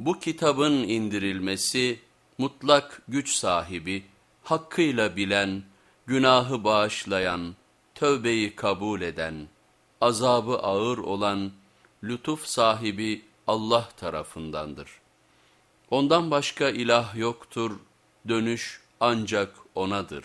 Bu kitabın indirilmesi mutlak güç sahibi, hakkıyla bilen, günahı bağışlayan, tövbeyi kabul eden, azabı ağır olan, lütuf sahibi Allah tarafındandır. Ondan başka ilah yoktur, dönüş ancak O'nadır.